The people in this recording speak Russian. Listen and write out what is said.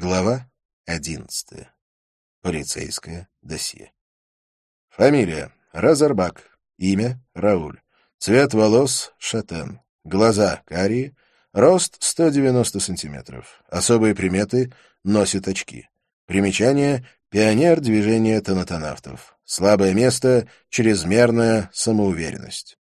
Глава одиннадцатая. Полицейское досье. Фамилия — Разорбак. Имя — Рауль. Цвет волос — шатен. Глаза — карие. Рост — 190 сантиметров. Особые приметы — носит очки. Примечание — пионер движения тонатонавтов. Слабое место — чрезмерная самоуверенность.